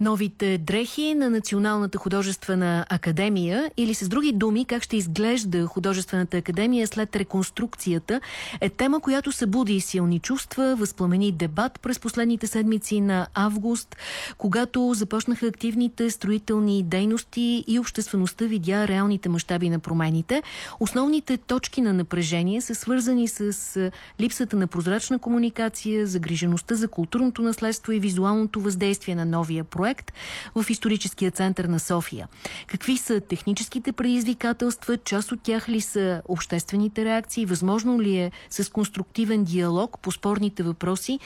новите дрехи на Националната художествена академия? Или с други думи как ще изглежда художествената академия след реконструкцията? Е тема, която събуди силни чувства, възпламени дебат през последните седмици на август, когато започнаха активните строителни дейности и обществеността видя реалните мащаби на промените. Основните точки на напрежение са свързани с липсата на прозрачна комуникация, загрижеността за културното наследство и визуалното въздействие на новия проект в историческия център на София. Какви са техническите предизвикателства, част от тях ли са обществените реакции, възможно ли е с конструктивен диалог по спорните въпроси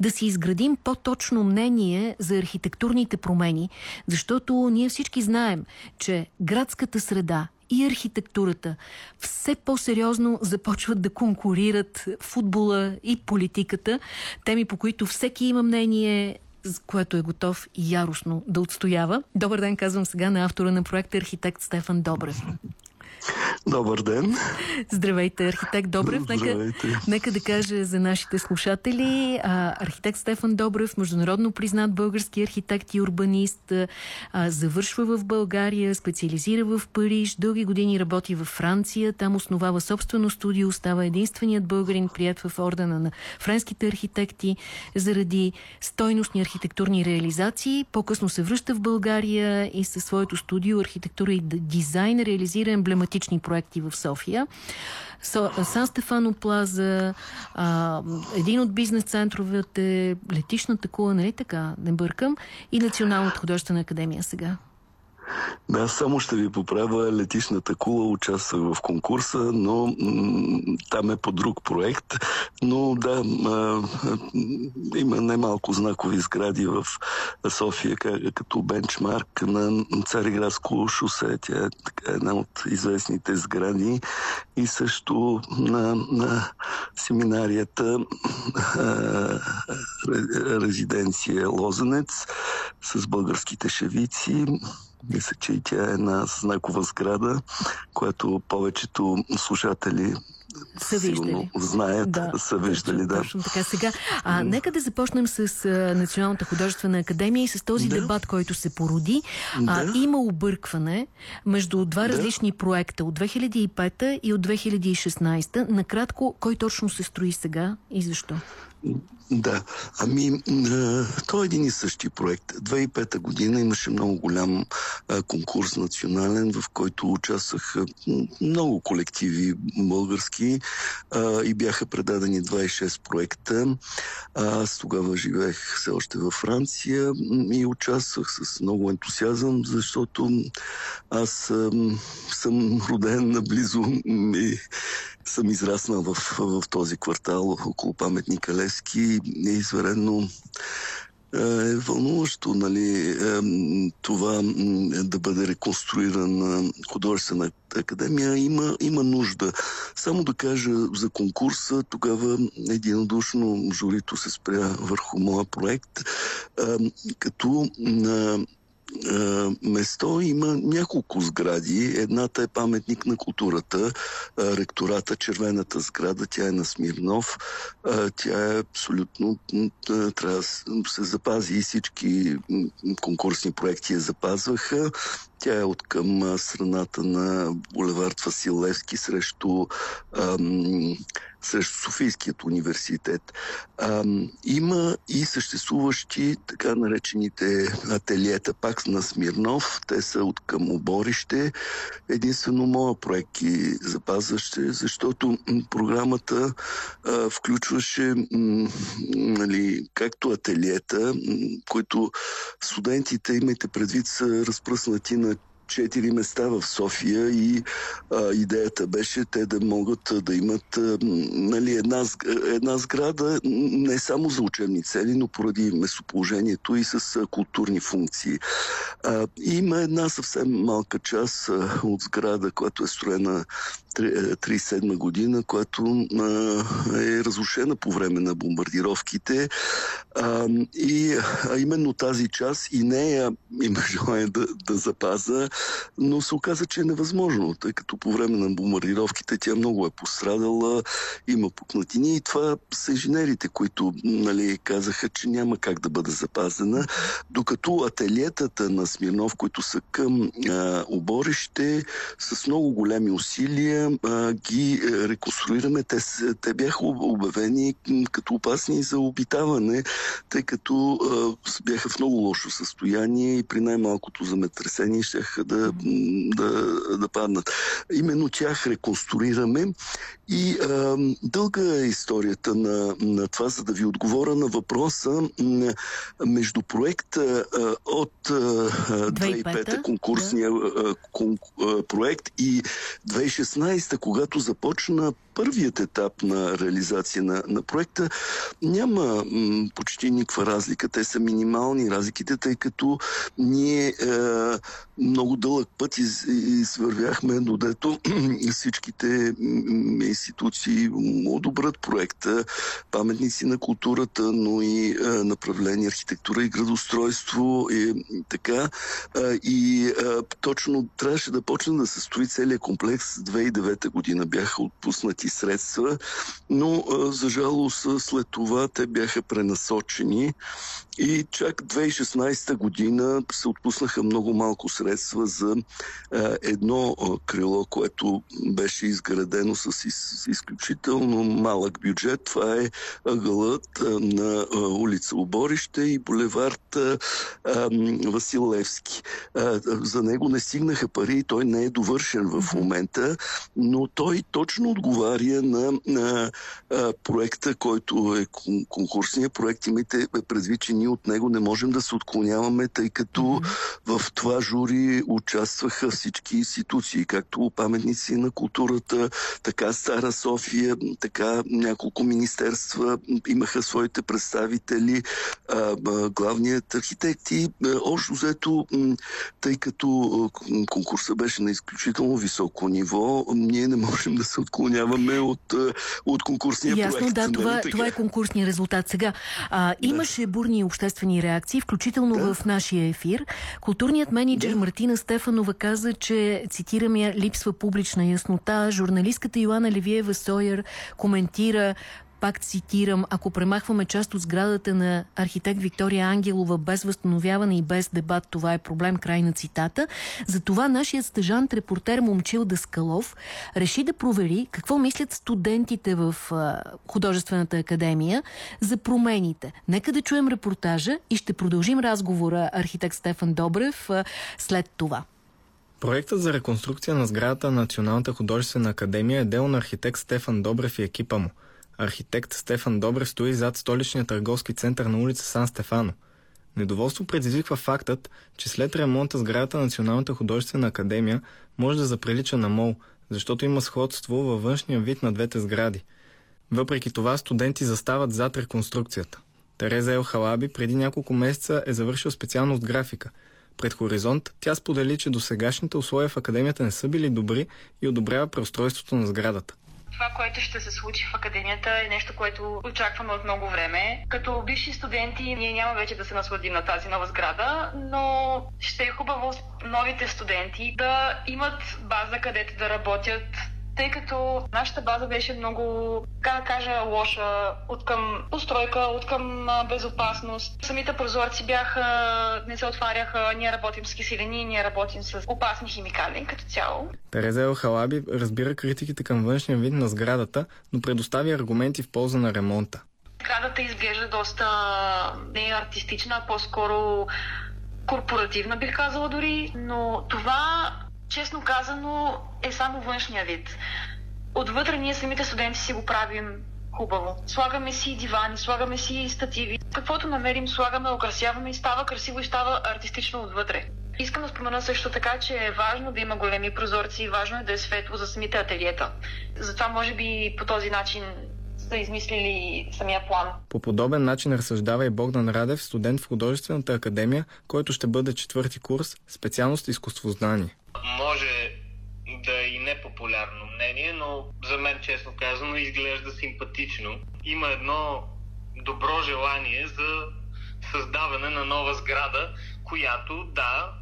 да си изградим по-точно мнение за архитектурните промени, защото ние всички знаем, че градската среда и архитектурата все по-сериозно започват да конкурират футбола и политиката, теми по които всеки има мнение, което е готов яростно да отстоява. Добър ден, казвам сега на автора на проекта архитект Стефан Добрев. Добър ден. Здравейте, архитект Добрев. Здравейте. Нека, нека да кажа за нашите слушатели. А, архитект Стефан Добрев, международно признат български архитект и урбанист, а, завършва в България, специализира в Париж, дълги години работи във Франция, там основава собствено студио, става единственият българин, прият в ордена на френските архитекти заради стойностни архитектурни реализации. По-късно се връща в България и със своето студио архитектура и дизайн реализира емблематични тематични проекти в София. Сан Стефано Плаза, а, един от бизнес центровете, летишната кула, нали така, не бъркам, и Националната художествена академия сега. Да, само ще ви поправя. Летишната кула участва в конкурса, но там е по друг проект. Но да, а, има немалко знакови сгради в София, като бенчмарк на Цариградско шосе. Тя е една от известните сгради. И също на, на семинарията резиденция Лозенец с българските шевици. Мисля, че и тя е една знакова сграда, която повечето слушатели са виждали. знаят, да, са виждали, точно, да. Точно така. Сега, а, нека да започнем с а, Националната художествена академия и с този да. дебат, който се породи. А, да. Има объркване между два да. различни проекта от 2005 и от 2016. Накратко, кой точно се строи сега и защо? Да, ами то е един и същи проект. 2005 година имаше много голям конкурс национален, в който участваха много колективи български и бяха предадени 26 проекта. Аз тогава живеех все още във Франция и участвах с много ентусиазъм, защото аз съм роден наблизо и съм израснал в, в този квартал около паметника Левски е изварено е вълнуващо, нали, е, това да бъде реконструирана художествена академия. Има, има нужда. Само да кажа за конкурса, тогава единодушно журито се спря върху моя проект, е, като место има няколко сгради. Едната е паметник на културата, ректората, червената сграда, тя е на Смирнов. Тя е абсолютно, трябва да се запази и всички конкурсни проекти я запазваха. Тя е от към страната на булевард Васил срещу ам, срещу Софийският университет. А, има и съществуващи така наречените ателиета, пак на Смирнов. Те са от към оборище. Единствено моя проект ги запазваше, защото програмата а, включваше м, нали, както ателиета, които студентите, имайте предвид, са разпръснати на четири места в София и а, идеята беше те да могат да имат а, нали, една, една сграда не само за учебни цели, но поради местоположението и с а, културни функции. А, има една съвсем малка част а, от сграда, която е строена 1937 година, която е разрушена по време на бомбардировките. И именно тази част и нея има желание да, да запаза, но се оказа, че е невъзможно, тъй като по време на бомбардировките тя много е пострадала, има пукнатини и това са инженерите, които нали, казаха, че няма как да бъде запазена, докато ателиетата на Смирнов, които са към а, оборище, с много големи усилия а, ги е, реконструираме. Те, те бяха обявени като опасни за обитаване, тъй като а, бяха в много лошо състояние и при най-малкото земетресение ще да, да, да паднат. Именно тях реконструираме и а, дълга е историята на, на това, за да ви отговоря на въпроса между проекта а, от 2005 конкурсния да. кон, проект и 2016, когато започна първият етап на реализация на, на проекта, няма м, почти никаква разлика. Те са минимални разликите, тъй като ние е, много дълъг път из, извървяхме, но дето всичките институции одобрят проекта, паметници на културата, но и е, направление архитектура и градостройство и така. Е, и е, точно трябваше да почне да се строи целият комплекс 2009 година. Бяха отпуснати средства, но за жалост след това те бяха пренасочени и чак 2016 година се отпуснаха много малко средства за едно крило, което беше изградено с из, изключително малък бюджет. Това е ъгълът на улица Оборище и булевард Васил Левски. За него не стигнаха пари и той не е довършен в момента, но той точно отговаря на, на а, проекта, който е конкурсния проект. Имайте предвид, че ние от него не можем да се отклоняваме, тъй като mm-hmm. в това жури участваха всички институции, както паметници на културата, така Стара София, така няколко министерства имаха своите представители, а, главният архитект и общо взето, тъй като конкурса беше на изключително високо ниво, ние не можем да се отклоняваме от, от конкурсния Ясно, проект. да, това, нали това е конкурсния резултат. Сега, а, имаше бурни обществени реакции, включително да. в нашия ефир. Културният менеджер да. Мартина Стефанова каза, че, цитирам я, липсва публична яснота. Журналистката Йоанна Левиева Сойер коментира пак цитирам, ако премахваме част от сградата на архитект Виктория Ангелова без възстановяване и без дебат, това е проблем, край на цитата. Затова нашият стъжант, репортер Момчил Даскалов, реши да провери какво мислят студентите в художествената академия за промените. Нека да чуем репортажа и ще продължим разговора архитект Стефан Добрев след това. Проектът за реконструкция на сградата на Националната художествена академия е дел на архитект Стефан Добрев и екипа му – Архитект Стефан Добрев стои зад столичния търговски център на улица Сан Стефано. Недоволство предизвиква фактът, че след ремонта сградата на Националната художествена академия може да заприлича на мол, защото има сходство във външния вид на двете сгради. Въпреки това студенти застават зад реконструкцията. Тереза Ел Халаби преди няколко месеца е завършил специалност графика. Пред Хоризонт тя сподели, че досегашните условия в академията не са били добри и одобрява преустройството на сградата. Това, което ще се случи в академията е нещо, което очакваме от много време. Като бивши студенти, ние няма вече да се насладим на тази нова сграда, но ще е хубаво новите студенти да имат база, където да работят, тъй като нашата база беше много, как да кажа, лоша от към постройка, от към безопасност. Самите прозорци бяха, не се отваряха, ние работим с киселини, ние работим с опасни химикали като цяло. Тереза Елхалаби разбира критиките към външния вид на сградата, но предостави аргументи в полза на ремонта. Сградата изглежда доста не артистична, по-скоро корпоративна бих казала дори, но това честно казано, е само външния вид. Отвътре ние самите студенти си го правим хубаво. Слагаме си дивани, слагаме си стативи. Каквото намерим, слагаме, украсяваме и става красиво и става артистично отвътре. Искам да спомена също така, че е важно да има големи прозорци и важно е да е светло за самите ателиета. Затова може би по този начин са измислили самия план. По подобен начин разсъждава и Богдан Радев, студент в художествената академия, който ще бъде четвърти курс, специалност изкуствознание може да и не непопулярно мнение, но за мен, честно казано, изглежда симпатично. Има едно добро желание за създаване на нова сграда, която, да,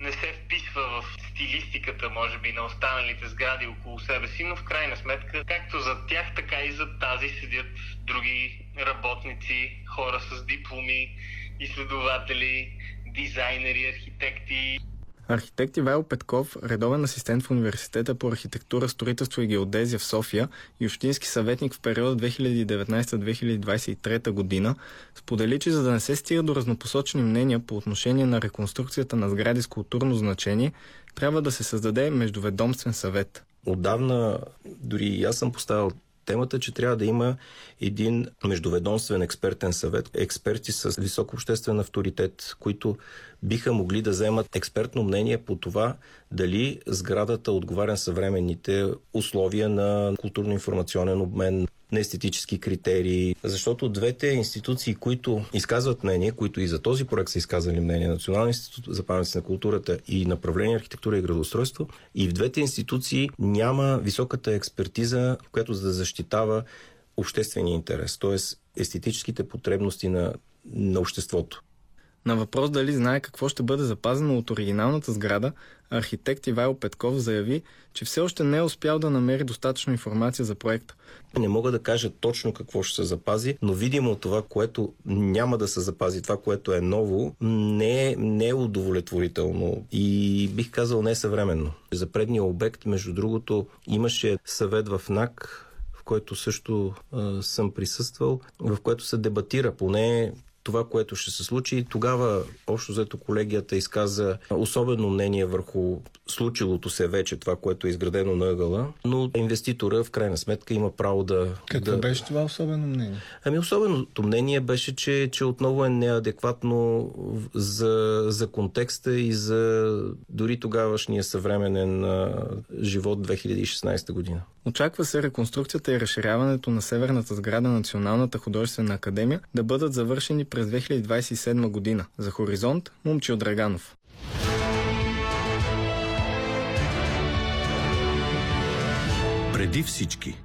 не се вписва в стилистиката, може би, на останалите сгради около себе си, но в крайна сметка, както за тях, така и за тази седят други работници, хора с дипломи, изследователи, дизайнери, архитекти. Архитект Ивайло Петков, редовен асистент в Университета по архитектура, строителство и геодезия в София и общински съветник в периода 2019-2023 година, сподели, че за да не се стига до разнопосочни мнения по отношение на реконструкцията на сгради с културно значение, трябва да се създаде междуведомствен съвет. Отдавна дори и аз съм поставил темата, че трябва да има един междуведомствен експертен съвет, експерти с висок обществен авторитет, които биха могли да вземат експертно мнение по това дали сградата отговаря на съвременните условия на културно-информационен обмен, на естетически критерии, защото двете институции, които изказват мнение, които и за този проект са изказали мнение, Националния институт за паметници на културата и направление архитектура и градоустройство, и в двете институции няма високата експертиза, която да защитава обществения интерес, т.е. естетическите потребности на, на обществото. На въпрос дали знае какво ще бъде запазено от оригиналната сграда, архитект Ивайло Петков заяви, че все още не е успял да намери достатъчно информация за проекта. Не мога да кажа точно какво ще се запази, но видимо това, което няма да се запази, това, което е ново, не е, не е удовлетворително и бих казал не съвременно. За предния обект, между другото, имаше съвет в НАК, в който също а, съм присъствал, в което се дебатира поне това, което ще се случи. Тогава, общо взето, колегията изказа особено мнение върху случилото се вече, това, което е изградено на ъгъла, но инвеститора в крайна сметка има право да... Какво да... беше това особено мнение? Ами особеното мнение беше, че, че отново е неадекватно за, за контекста и за дори тогавашния съвременен живот 2016 година. Очаква се реконструкцията и разширяването на северната сграда на Националната художествена академия да бъдат завършени през 2027 година. За Хоризонт Момчил Драганов. Преди всички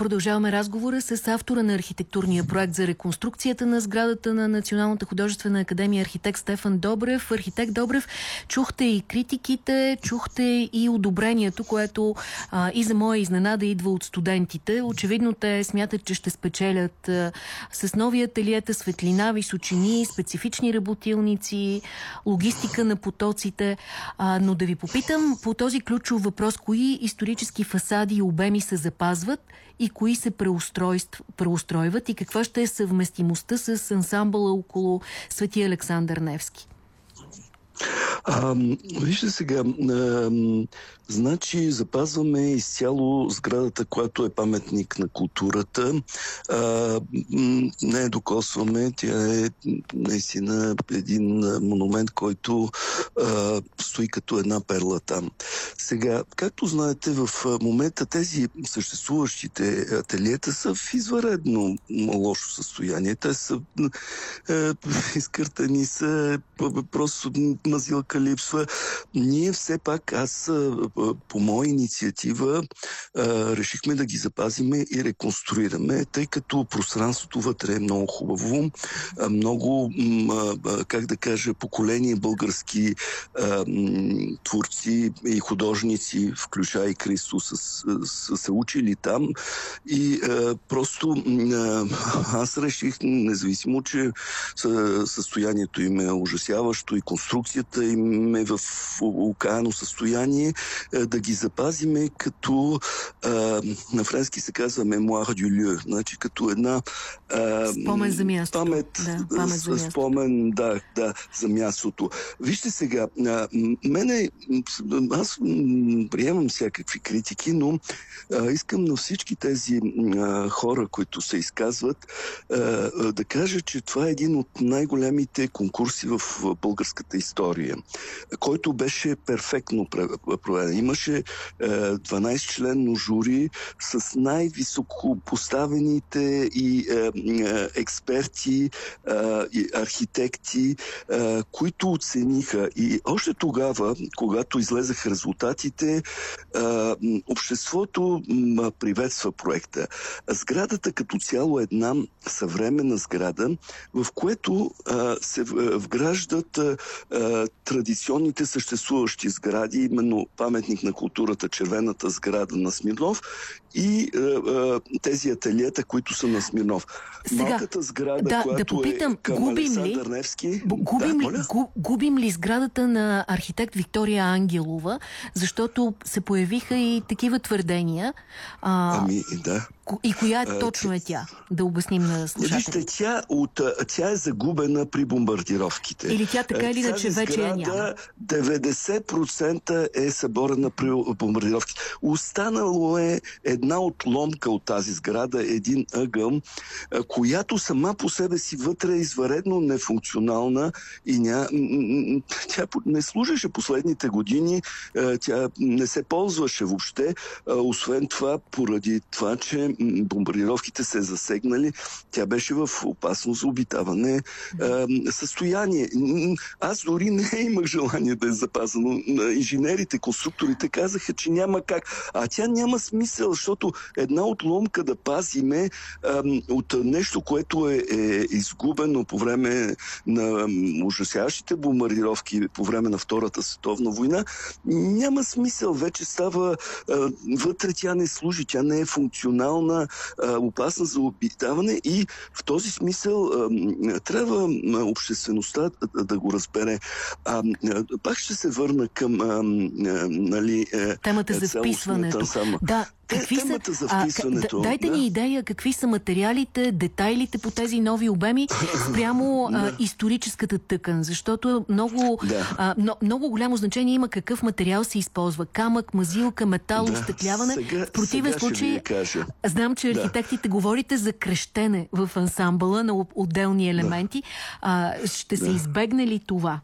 Продължаваме разговора с автора на архитектурния проект за реконструкцията на сградата на Националната художествена академия архитект Стефан Добрев. Архитект Добрев, чухте и критиките, чухте и одобрението, което а, и за моя изненада идва от студентите. Очевидно те смятат, че ще спечелят а, с нови ателиета, светлина, височини, специфични работилници, логистика на потоците. А, но да ви попитам по този ключов въпрос, кои исторически фасади и обеми се запазват и кои се преустройват и каква ще е съвместимостта с ансамбъла около Свети Александър Невски? А, вижте сега, а, значи запазваме изцяло сградата, която е паметник на културата. А, не докосваме, тя е наистина един монумент, който а, стои като една перла там. Сега, както знаете, в момента тези съществуващите ателиета са в изваредно лошо състояние. Те са е, изкъртани са, просто мазилка липсва. Ние все пак, аз по моя инициатива решихме да ги запазиме и реконструираме, тъй като пространството вътре е много хубаво. Много, как да кажа, поколение български творци и художници, включая и Христо, са, се учили там. И просто аз реших, независимо, че състоянието им е ужасяващо и конструкцията им е в окаяно състояние, да ги запазиме като на френски се казва мемуар дю лю, значи като една спомен за мястото. Памет, да, памет за мястото. Спомен, да, да, за мястото. Вижте сега, мене, аз приемам всякакви критики, но искам на всички тези хора, които се изказват, да кажа, че това е един от най-големите конкурси в българската история. Който беше перфектно проведен. Имаше 12-членно жури с най-високо поставените и експерти, и архитекти, които оцениха. И още тогава, когато излезаха резултатите, обществото приветства проекта. Сградата като цяло е една съвременна сграда, в което се вграждат традиционните съществуващи сгради, именно паметник на културата, червената сграда на Смирнов и тези ателиета, които са на Смирнов. Сега, Малката сграда, да, която да попитам, е към губим ли, Невски... Губим, да, ли, губим ли сградата на архитект Виктория Ангелова, защото се появиха и такива твърдения. А, ами, да. И коя е точно е тя? Да обясним на слушателите. Вижте, тя, от, тя е загубена при бомбардировките. Или тя така или иначе вече я няма? 90% е съборена при бомбардировките. Останало е една отломка от тази сграда, един ъгъл, която сама по себе си вътре е изваредно нефункционална и ня... тя не служеше последните години, тя не се ползваше въобще, освен това, поради това, че бомбардировките се засегнали, тя беше в опасност за обитаване състояние. Аз дори не имах желание да е запазено. Инженерите, конструкторите казаха, че няма как. А тя няма смисъл, защото една отломка да пазиме от нещо, което е, е изгубено по време на ужасяващите бомбардировки по време на Втората световна война, няма смисъл. Вече става вътре тя не служи, тя не е функционална, опасна за обитаване и в този смисъл трябва обществеността да го разбере. А, пак ще се върна към нали, е, темата за вписването. Да, Какви са, за вписването. А, дайте да. ни идея какви са материалите, детайлите по тези нови обеми спрямо да. а, историческата тъкан, защото много, да. а, но, много голямо значение има какъв материал се използва. Камък, мазилка, метал, да. остъкляване. Сега, в противен случай, знам, че да. архитектите говорите за крещене в ансамбъла на отделни елементи. Да. А, ще се да. избегне ли това?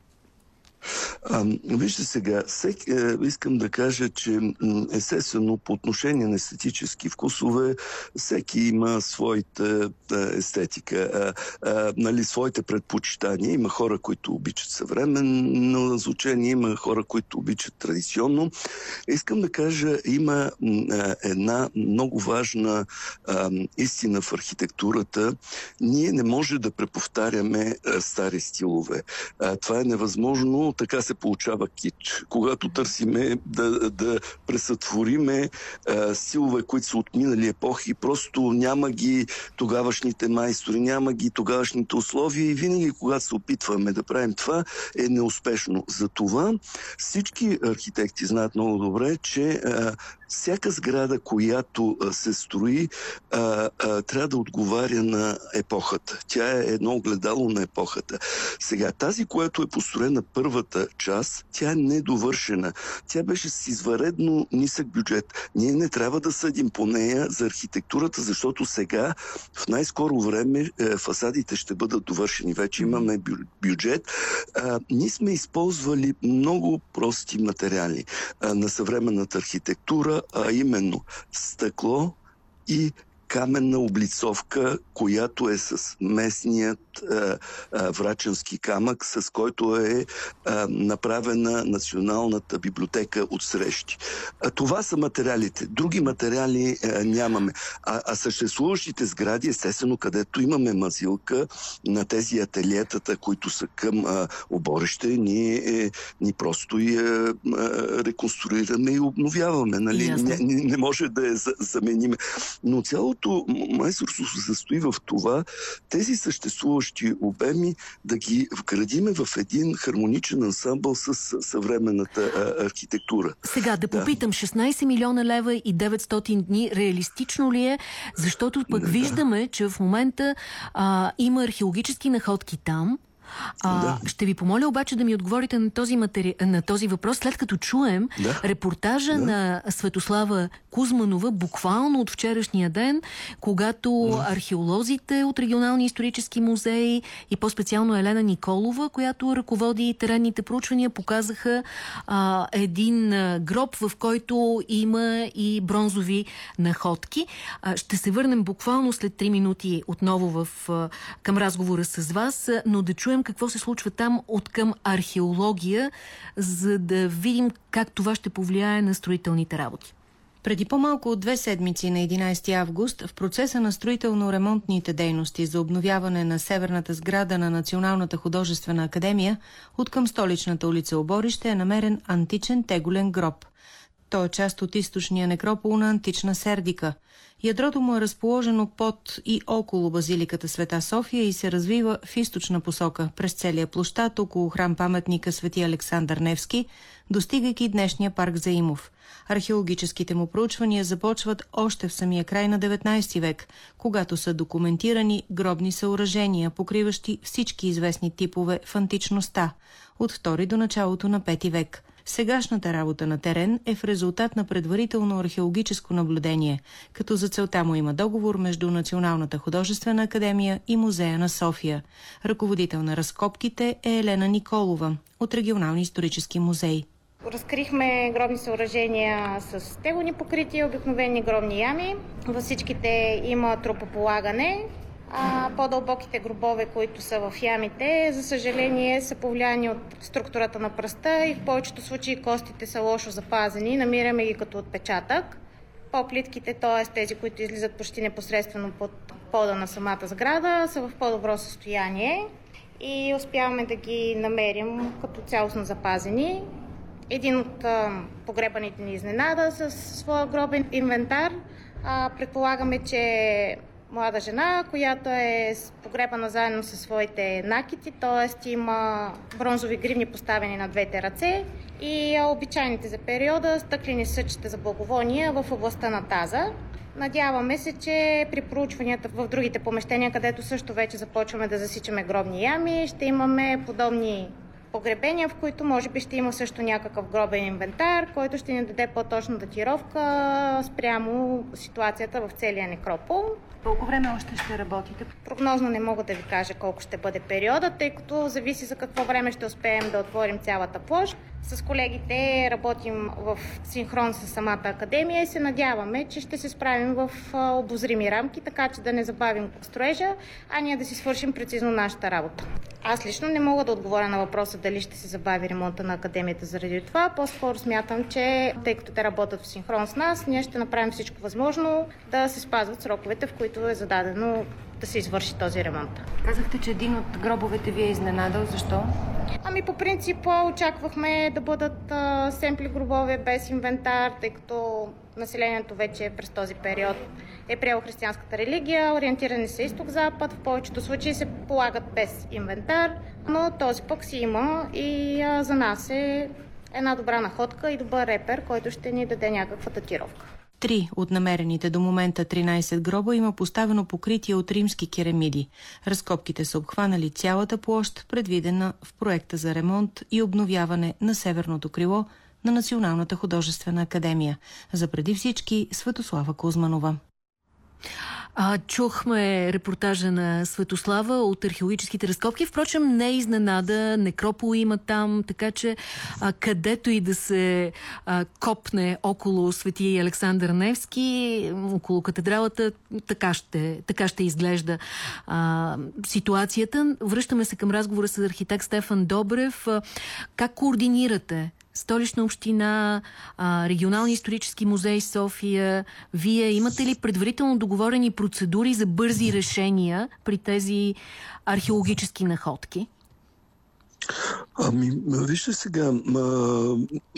А, вижте сега, всек, е, искам да кажа, че естествено по отношение на естетически вкусове, всеки има своята естетика, а, а, нали, своите предпочитания. Има хора, които обичат съвременно звучение, има хора, които обичат традиционно. Искам да кажа, има а, една много важна а, истина в архитектурата. Ние не може да преповтаряме а, стари стилове. А, това е невъзможно така се получава кич. Когато търсиме да, да пресътвориме а, силове, които са от минали епохи, просто няма ги тогавашните майстори, няма ги тогавашните условия и винаги, когато се опитваме да правим това, е неуспешно. Затова всички архитекти знаят много добре, че а, всяка сграда, която се строи, а, а, трябва да отговаря на епохата. Тя е едно огледало на епохата. Сега, тази, която е построена първата част, тя е недовършена. Тя беше с изваредно нисък бюджет. Ние не трябва да съдим по нея за архитектурата, защото сега, в най-скоро време, е, фасадите ще бъдат довършени. Вече имаме бю, бюджет. А, ние сме използвали много прости материали а, на съвременната архитектура, а именно стъкло и каменна облицовка, която е с местният а, а, враченски камък, с който е а, направена Националната библиотека от срещи. А, това са материалите. Други материали а, нямаме. А, а съществуващите сгради, естествено, където имаме мазилка на тези ателиетата, които са към а, оборище, ние, е, ни просто я реконструираме и обновяваме. Нали? Не, не, не може да я замениме. Но цялото цялото майсторство се състои в това тези съществуващи обеми да ги вградиме в един хармоничен ансамбъл с съвременната архитектура. Сега да попитам, 16 милиона лева и 900 дни реалистично ли е? Защото пък да. виждаме, че в момента а, има археологически находки там, А, да. Ще ви помоля обаче да ми отговорите на този, матери... на този въпрос, след като чуем да. репортажа да. на Светослава Кузманова, буквално от вчерашния ден, когато да. археолозите от регионални исторически музеи и по-специално Елена Николова, която ръководи теренните проучвания, показаха а, един гроб, в който има и бронзови находки. А, ще се върнем буквално след 3 минути отново в, към разговора с вас, но да чуем какво се случва там от към археология, за да видим как това ще повлияе на строителните работи. Преди по-малко от две седмици на 11 август в процеса на строително-ремонтните дейности за обновяване на северната сграда на Националната художествена академия от към столичната улица Оборище е намерен античен теголен гроб. Той е част от източния некропол на антична Сердика. Ядрото му е разположено под и около базиликата Света София и се развива в източна посока. През целия площад около храм паметника Свети Александър Невски, достигайки днешния парк Заимов. Археологическите му проучвания започват още в самия край на 19 век, когато са документирани гробни съоръжения, покриващи всички известни типове в античността, от втори до началото на 5 век – Сегашната работа на терен е в резултат на предварително археологическо наблюдение, като за целта му има договор между Националната художествена академия и Музея на София. Ръководител на разкопките е Елена Николова от Регионални исторически музей. Разкрихме гробни съоръжения с теглони покрития, обикновени гробни ями. Във всичките има тропополагане, а, по-дълбоките гробове, които са в ямите, за съжаление са повлияни от структурата на пръста и в повечето случаи костите са лошо запазени. Намираме ги като отпечатък. По-плитките, т.е. тези, които излизат почти непосредствено под пода на самата сграда, са в по-добро състояние и успяваме да ги намерим като цялостно запазени. Един от погребаните ни изненада с своя гробен инвентар. Предполагаме, че млада жена, която е погребана заедно със своите накити, т.е. има бронзови гривни поставени на двете ръце и обичайните за периода стъклени съчета за благовония в областта на таза. Надяваме се, че при проучванията в другите помещения, където също вече започваме да засичаме гробни ями, ще имаме подобни погребения, в които може би ще има също някакъв гробен инвентар, който ще ни даде по-точна датировка спрямо ситуацията в целия некропол. Колко време още ще работите? Прогнозно не мога да ви кажа колко ще бъде периода, тъй като зависи за какво време ще успеем да отворим цялата площ. С колегите работим в синхрон с самата академия и се надяваме, че ще се справим в обозрими рамки, така че да не забавим строежа, а ние да си свършим прецизно нашата работа. Аз лично не мога да отговоря на въпроса дали ще се забави ремонта на академията заради това. По-скоро смятам, че тъй като те работят в синхрон с нас, ние ще направим всичко възможно да се спазват сроковете, в които е зададено да се извърши този ремонт. Казахте, че един от гробовете ви е изненадал. Защо? Ами по принцип очаквахме да бъдат а, семпли гробове без инвентар, тъй като населението вече през този период е приело християнската религия, ориентирани се изток-запад, в повечето случаи се полагат без инвентар, но този пък си има и а, за нас е една добра находка и добър репер, който ще ни даде някаква датировка. Три от намерените до момента 13 гроба има поставено покритие от римски керамиди. Разкопките са обхванали цялата площ, предвидена в проекта за ремонт и обновяване на северното крило на Националната художествена академия. За преди всички Светослава Кузманова. А, чухме репортажа на Светослава от археологическите разкопки. Впрочем, не е изненада. Некропол има там, така че а, където и да се а, копне около свети Александър Невски, около катедралата, така ще, така ще изглежда а, ситуацията. Връщаме се към разговора с архитект Стефан Добрев. А, как координирате Столична община, регионални исторически музей София. Вие имате ли предварително договорени процедури за бързи решения при тези археологически находки? Ами, вижте сега, а,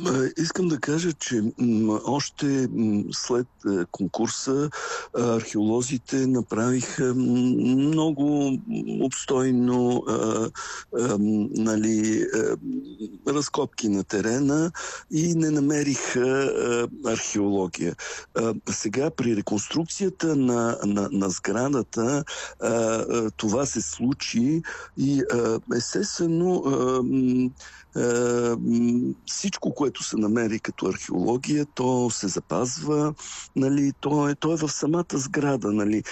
а, искам да кажа, че м, още м, след а, конкурса а, археолозите направиха много обстойно а, а, нали, а, разкопки на терена и не намериха археология. А, сега при реконструкцията на, на, на сградата а, а, това се случи и а, естествено а, всичко, което се намери като археология, то се запазва, нали, то, е, то е в самата сграда. Нали.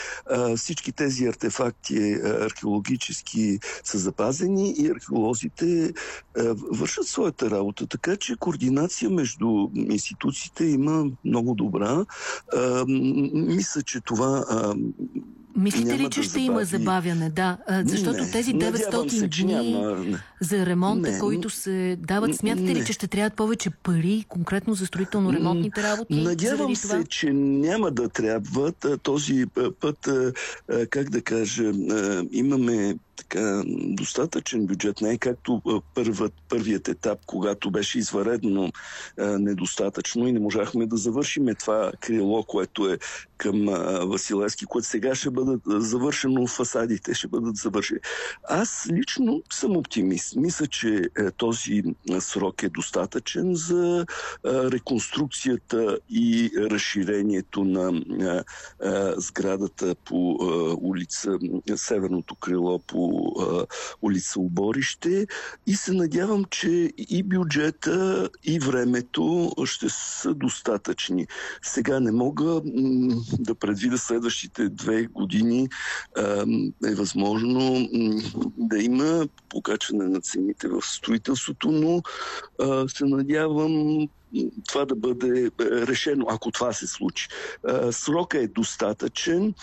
Всички тези артефакти археологически са запазени и археолозите вършат своята работа. Така че координация между институциите има много добра. Мисля, че това Мислите ли, че да ще има забавяне? Да, защото не, тези 900 се, дни няма... за ремонта, не, които се дават, смятате не. ли, че ще трябват повече пари, конкретно за строително-ремонтните работи? Надявам се, че няма да трябват. Този път, как да кажа, имаме така достатъчен бюджет. Не е както първът, първият етап, когато беше изваредно недостатъчно и не можахме да завършиме това крило, което е към Василевски, което сега ще бъдат завършено фасадите, ще бъдат завършени. Аз лично съм оптимист. Мисля, че е, този срок е достатъчен за реконструкцията и разширението на сградата по улица, северното крило по улица Оборище и се надявам, че и бюджета, и времето ще са достатъчни. Сега не мога да предвида следващите две години е възможно да има покачване на цените в строителството, но се надявам това да бъде е, решено, ако това се случи. Срока е достатъчен.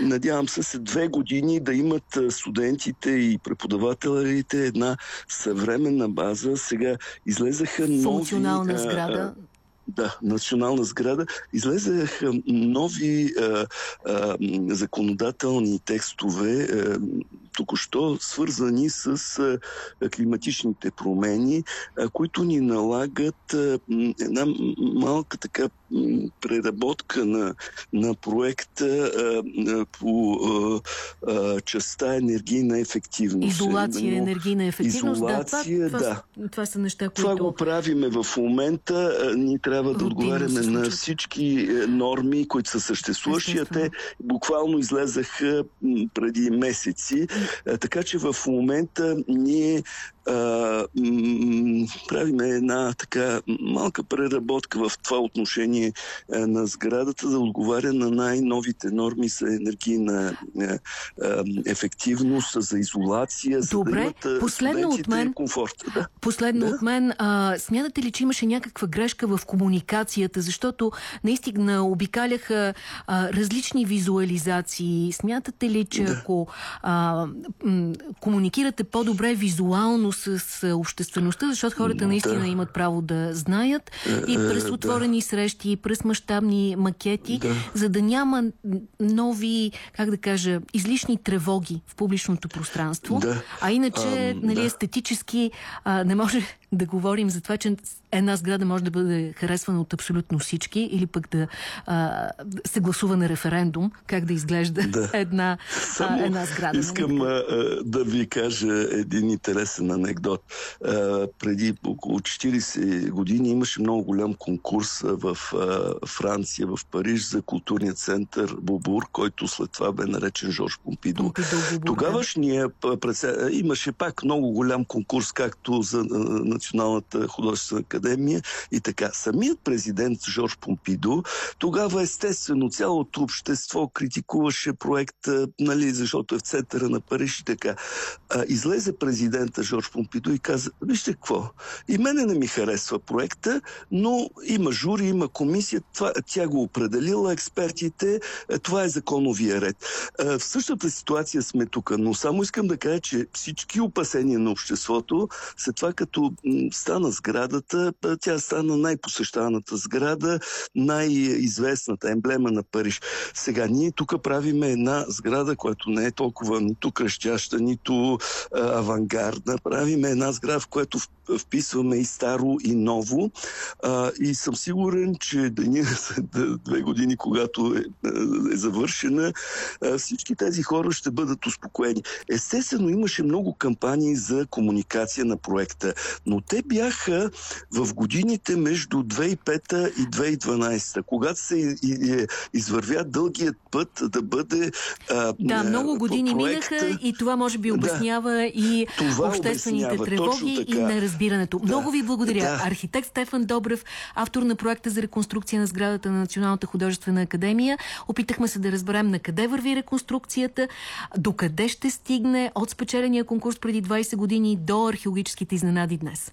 Надявам се след две години да имат студентите и преподавателите една съвременна база. Сега излезаха нови... Функционална сграда. Да, национална сграда. Излезаха нови а, а, законодателни текстове, а, току-що свързани с а, климатичните промени, а, които ни налагат а, една малка така преработка на, на проекта а, по а, частта енергийна ефективност. Изолация, енергийна ефективност. Изолация, да, това, да. Това, това са неща, които... Това го правиме в момента. Ние трябва да отговаряме на всички е, норми, които са съществуващи, а те буквално излезаха преди месеци. Така че в момента ние правим една така малка преработка в това отношение на сградата да отговаря на най-новите норми за енергийна ефективност, за изолация, Добре, за да последно от мен, комфорт. Да. Последно да? от мен, а, смятате ли, че имаше някаква грешка в комуникацията, защото наистина обикаляха а, различни визуализации. Смятате ли, че да. ако а, комуникирате по-добре визуално с обществеността, защото хората наистина да. имат право да знаят и е, през отворени да. срещи, и през мащабни макети, да. за да няма нови, как да кажа, излишни тревоги в публичното пространство. Да. А иначе, а, нали, да. естетически а, не може да говорим за това, че една сграда може да бъде харесвана от абсолютно всички или пък да а, се гласува на референдум как да изглежда да. Една, а, една сграда. Нали Искам а, да ви кажа един интересен анекдот. А, преди около 40 години имаше много голям конкурс в а, Франция, в Париж за културния център Бобур, който след това бе наречен Жорж Помпидо. Помпидо Тогавашния имаше пак много голям конкурс, както за Националната художествена академия и така. Самият президент Жорж Помпидо тогава естествено цялото общество критикуваше проекта, нали, защото е в центъра на Париж и така. А, излезе президента Жорж Помпидо и каза, вижте какво, И мене не ми харесва проекта, но има жури, има комисия, това, тя го определила, експертите, е, това е законовия ред. В същата ситуация сме тук, но само искам да кажа, че всички опасения на обществото, след това като стана сградата, тя стана най-посещаваната сграда, най-известната емблема на Париж. Сега ние тук правиме една сграда, която не е толкова нито кръщяща, нито авангардна. Правиме една сграда, в която вписваме и старо, и ново. А, и съм сигурен, че деня две години, когато е, е завършена, всички тези хора ще бъдат успокоени. Естествено, имаше много кампании за комуникация на проекта, но те бяха в годините между 2005 и 2012, когато се извървя дългият път да бъде. А, да, много години проекта, минаха и това може би обяснява да, и обществените тревоги и неразбирането. Да, много ви благодаря. Да. Архитект Стефан Добрев, автор на проекта за реконструкция на сградата на Националната художествена академия. Опитахме се да разберем на къде върви реконструкцията, до къде ще стигне от спечеления конкурс преди 20 години до археологическите изненади днес.